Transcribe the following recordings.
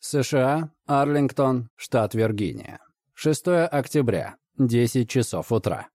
США, Арлингтон, штат Виргиния. 6 октября, 10 часов утра.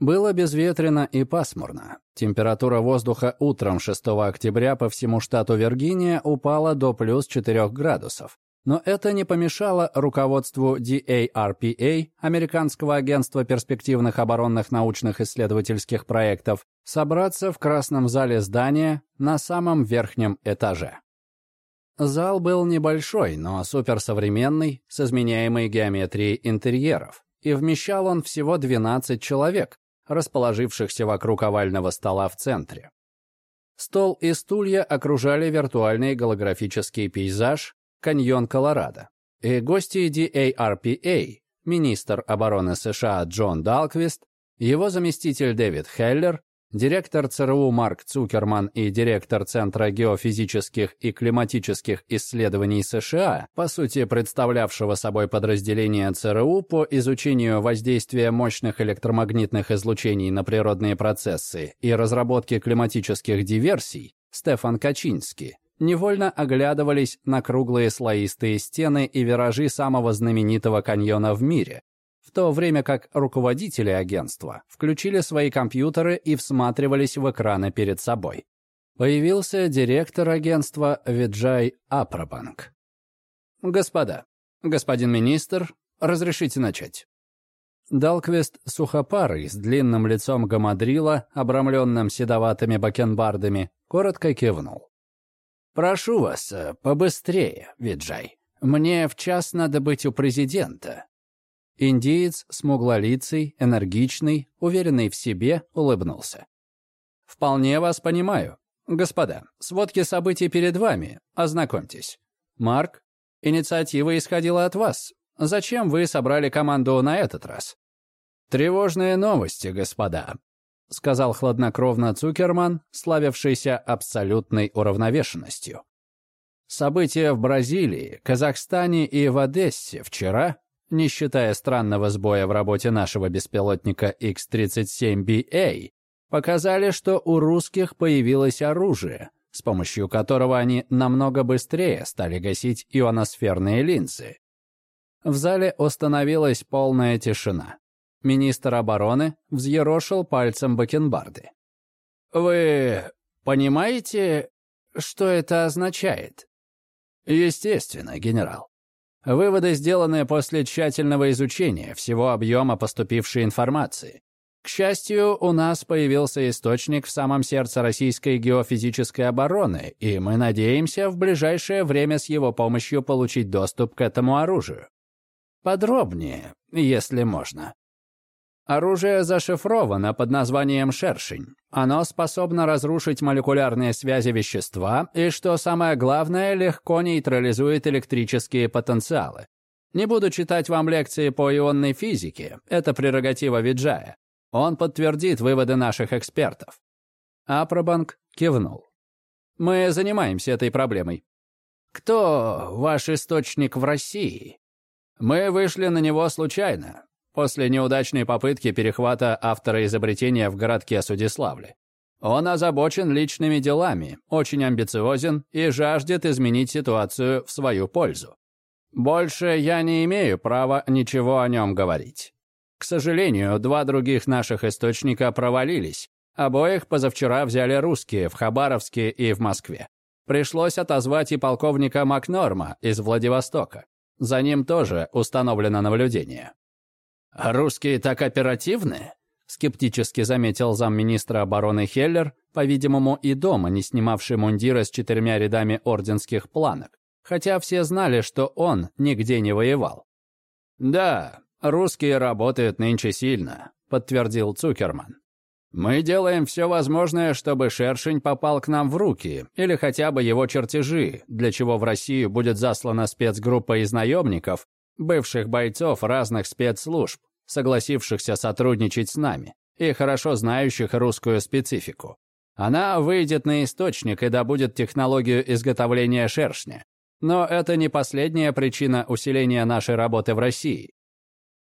Было безветренно и пасмурно. Температура воздуха утром 6 октября по всему штату Виргиния упала до плюс 4 градусов. Но это не помешало руководству DARPA, Американского агентства перспективных оборонных научных исследовательских проектов, собраться в красном зале здания на самом верхнем этаже. Зал был небольшой, но суперсовременный, с изменяемой геометрией интерьеров, и вмещал он всего 12 человек, расположившихся вокруг овального стола в центре. Стол и стулья окружали виртуальный голографический пейзаж «Каньон Колорадо», и гости DARPA, министр обороны США Джон Далквист, его заместитель Дэвид Хеллер Директор ЦРУ Марк Цукерман и директор Центра геофизических и климатических исследований США, по сути представлявшего собой подразделение ЦРУ по изучению воздействия мощных электромагнитных излучений на природные процессы и разработке климатических диверсий, Стефан Качинский, невольно оглядывались на круглые слоистые стены и виражи самого знаменитого каньона в мире, то время как руководители агентства включили свои компьютеры и всматривались в экраны перед собой. Появился директор агентства Виджай Апрабанк. «Господа, господин министр, разрешите начать». Далквест сухопарый, с длинным лицом гамадрила, обрамленным седоватыми бакенбардами, коротко кивнул. «Прошу вас, э, побыстрее, Виджай. Мне в час надо быть у президента. Индиец, смуглолицый, энергичный, уверенный в себе, улыбнулся. «Вполне вас понимаю. Господа, сводки событий перед вами. Ознакомьтесь. Марк, инициатива исходила от вас. Зачем вы собрали команду на этот раз?» «Тревожные новости, господа», — сказал хладнокровно Цукерман, славившийся абсолютной уравновешенностью. События в Бразилии, Казахстане и в Одессе вчера не считая странного сбоя в работе нашего беспилотника X-37BA, показали, что у русских появилось оружие, с помощью которого они намного быстрее стали гасить ионосферные линзы. В зале установилась полная тишина. Министр обороны взъерошил пальцем бакенбарды. «Вы понимаете, что это означает?» «Естественно, генерал. Выводы сделаны после тщательного изучения всего объема поступившей информации. К счастью, у нас появился источник в самом сердце российской геофизической обороны, и мы надеемся в ближайшее время с его помощью получить доступ к этому оружию. Подробнее, если можно. Оружие зашифровано под названием «Шершень». Оно способно разрушить молекулярные связи вещества и, что самое главное, легко нейтрализует электрические потенциалы. Не буду читать вам лекции по ионной физике, это прерогатива Виджая. Он подтвердит выводы наших экспертов. Апробанк кивнул. Мы занимаемся этой проблемой. Кто ваш источник в России? Мы вышли на него случайно после неудачной попытки перехвата автора изобретения в городке Судиславле. Он озабочен личными делами, очень амбициозен и жаждет изменить ситуацию в свою пользу. Больше я не имею права ничего о нем говорить. К сожалению, два других наших источника провалились. Обоих позавчера взяли русские в Хабаровске и в Москве. Пришлось отозвать и полковника Макнорма из Владивостока. За ним тоже установлено наблюдение. «А русские так оперативны?» — скептически заметил замминистра обороны Хеллер, по-видимому, и дома, не снимавший мундира с четырьмя рядами орденских планок, хотя все знали, что он нигде не воевал. «Да, русские работают нынче сильно», — подтвердил Цукерман. «Мы делаем все возможное, чтобы шершень попал к нам в руки, или хотя бы его чертежи, для чего в Россию будет заслана спецгруппа из наемников, бывших бойцов разных спецслужб, согласившихся сотрудничать с нами и хорошо знающих русскую специфику. Она выйдет на источник и добудет технологию изготовления шершня. Но это не последняя причина усиления нашей работы в России.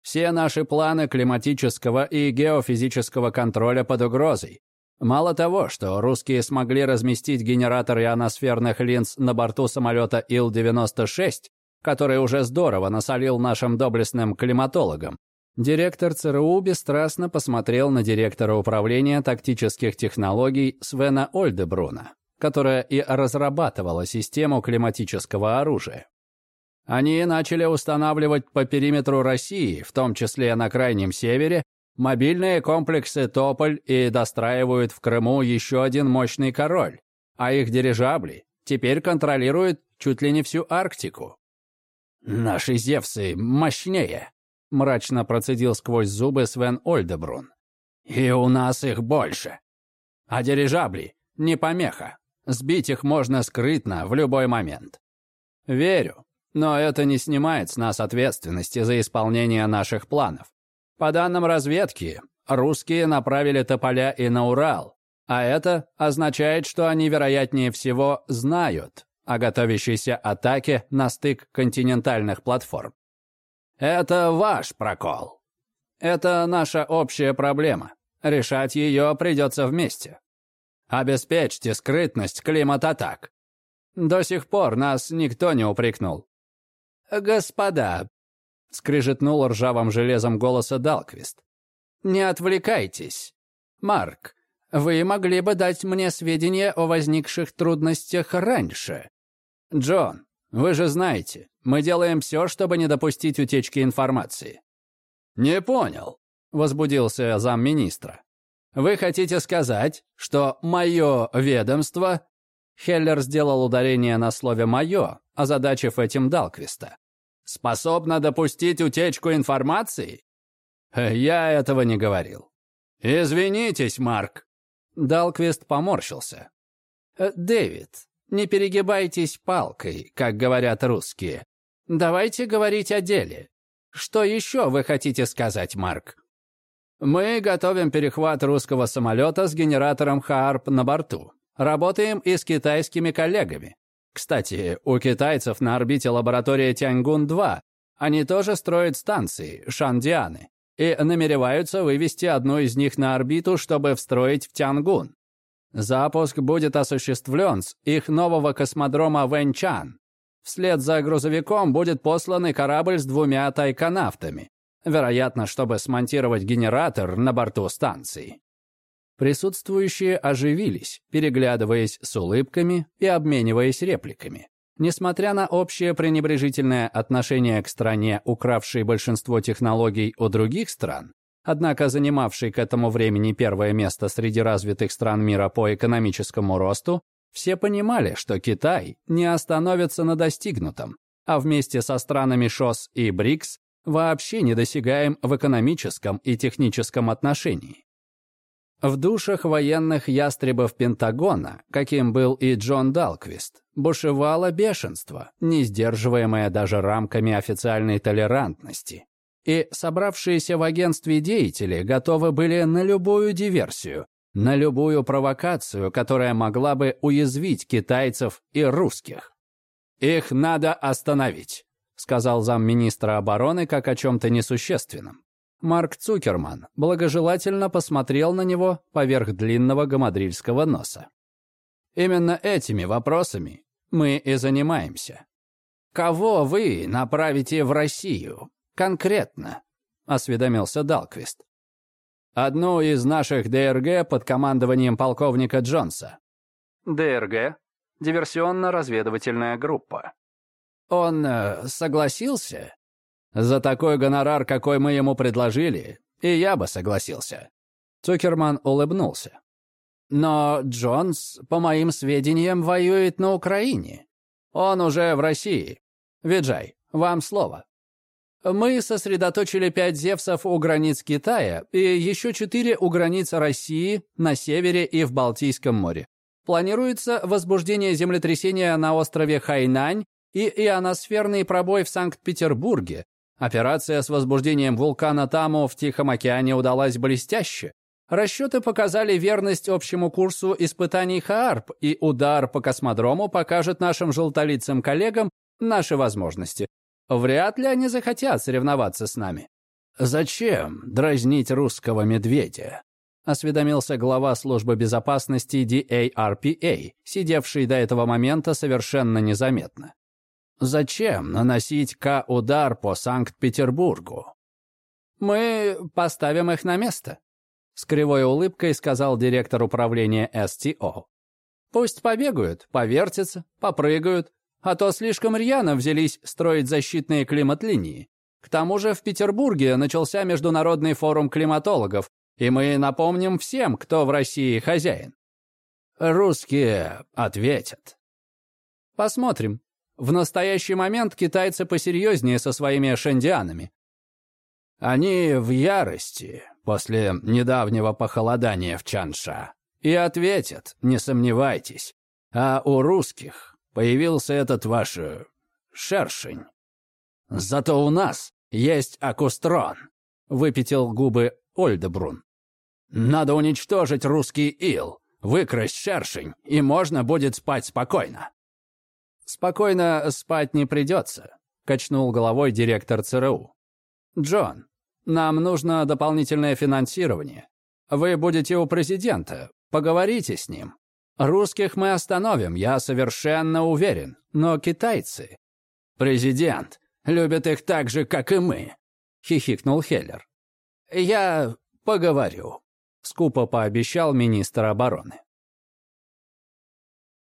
Все наши планы климатического и геофизического контроля под угрозой. Мало того, что русские смогли разместить генератор ионосферных линз на борту самолета Ил-96, который уже здорово насолил нашим доблестным климатологам, директор ЦРУ бесстрастно посмотрел на директора управления тактических технологий Свена Ольдебруна, которая и разрабатывала систему климатического оружия. Они начали устанавливать по периметру России, в том числе на Крайнем Севере, мобильные комплексы «Тополь» и достраивают в Крыму еще один мощный король, а их дирижабли теперь контролируют чуть ли не всю Арктику. «Наши Зевсы мощнее», — мрачно процедил сквозь зубы Свен Ольдебрун. «И у нас их больше. А дирижабли — не помеха. Сбить их можно скрытно в любой момент». «Верю», но это не снимает с нас ответственности за исполнение наших планов. По данным разведки, русские направили тополя и на Урал, а это означает, что они, вероятнее всего, знают о готовящейся атаке на стык континентальных платформ. Это ваш прокол. Это наша общая проблема. Решать ее придется вместе. Обеспечьте скрытность климат-атак. До сих пор нас никто не упрекнул. «Господа», — скрижетнул ржавым железом голоса Далквист, — «не отвлекайтесь. Марк, вы могли бы дать мне сведения о возникших трудностях раньше. Джон, вы же знаете, мы делаем все, чтобы не допустить утечки информации». «Не понял», — возбудился замминистра. «Вы хотите сказать, что мое ведомство...» Хеллер сделал ударение на слове «моё», озадачив этим Далквиста. «Способна допустить утечку информации?» «Я этого не говорил». «Извинитесь, Марк». Далквист поморщился. «Э, «Дэвид, не перегибайтесь палкой, как говорят русские. Давайте говорить о деле. Что еще вы хотите сказать, Марк?» «Мы готовим перехват русского самолета с генератором ХААРП на борту. Работаем и с китайскими коллегами. Кстати, у китайцев на орбите лаборатория Тяньгун-2. Они тоже строят станции, Шандианы, и намереваются вывести одну из них на орбиту, чтобы встроить в Тянгун. Запуск будет осуществлен с их нового космодрома Вэньчан. Вслед за грузовиком будет послан корабль с двумя тайконавтами, вероятно, чтобы смонтировать генератор на борту станции. Присутствующие оживились, переглядываясь с улыбками и обмениваясь репликами. Несмотря на общее пренебрежительное отношение к стране, укравшей большинство технологий у других стран, однако занимавшей к этому времени первое место среди развитых стран мира по экономическому росту, все понимали, что Китай не остановится на достигнутом, а вместе со странами ШОС и БРИКС вообще недосягаем в экономическом и техническом отношении. В душах военных ястребов Пентагона, каким был и Джон Далквист, бушевало бешенство, не сдерживаемое даже рамками официальной толерантности. И собравшиеся в агентстве деятели готовы были на любую диверсию, на любую провокацию, которая могла бы уязвить китайцев и русских. «Их надо остановить», — сказал замминистра обороны как о чем-то несущественном. Марк Цукерман благожелательно посмотрел на него поверх длинного гамадрильского носа. Именно этими вопросами мы и занимаемся. Кого вы направите в Россию? Конкретно, осведомился Далквист. Одну из наших ДРГ под командованием полковника Джонса. ДРГ — диверсионно-разведывательная группа. Он э, согласился? За такой гонорар, какой мы ему предложили, и я бы согласился». Цукерман улыбнулся. «Но Джонс, по моим сведениям, воюет на Украине. Он уже в России. Виджай, вам слово». Мы сосредоточили пять «Зевсов» у границ Китая и еще четыре у границ России на севере и в Балтийском море. Планируется возбуждение землетрясения на острове Хайнань и ионосферный пробой в Санкт-Петербурге, Операция с возбуждением вулкана Таму в Тихом океане удалась блестяще. Расчеты показали верность общему курсу испытаний ХААРП, и удар по космодрому покажет нашим желтолицым коллегам наши возможности. Вряд ли они захотят соревноваться с нами. Зачем дразнить русского медведя? осведомился глава службы безопасности DARPA, сидевший до этого момента совершенно незаметно. «Зачем наносить К-удар по Санкт-Петербургу?» «Мы поставим их на место», — с кривой улыбкой сказал директор управления СТО. «Пусть побегают, повертятся, попрыгают, а то слишком рьяно взялись строить защитные климат-линии. К тому же в Петербурге начался Международный форум климатологов, и мы напомним всем, кто в России хозяин. Русские ответят. Посмотрим. В настоящий момент китайцы посерьезнее со своими шендианами. Они в ярости после недавнего похолодания в Чанша. И ответят, не сомневайтесь. А у русских появился этот ваш э, шершень. Зато у нас есть акустрон, выпятил губы Ольдебрун. Надо уничтожить русский ил, выкрасть шершень, и можно будет спать спокойно. Спокойно спать не придется, качнул головой директор ЦРУ. Джон, нам нужно дополнительное финансирование. Вы будете у президента, поговорите с ним. Русских мы остановим, я совершенно уверен, но китайцы... Президент любит их так же, как и мы, хихикнул Хеллер. Я поговорю скупо пообещал министр обороны.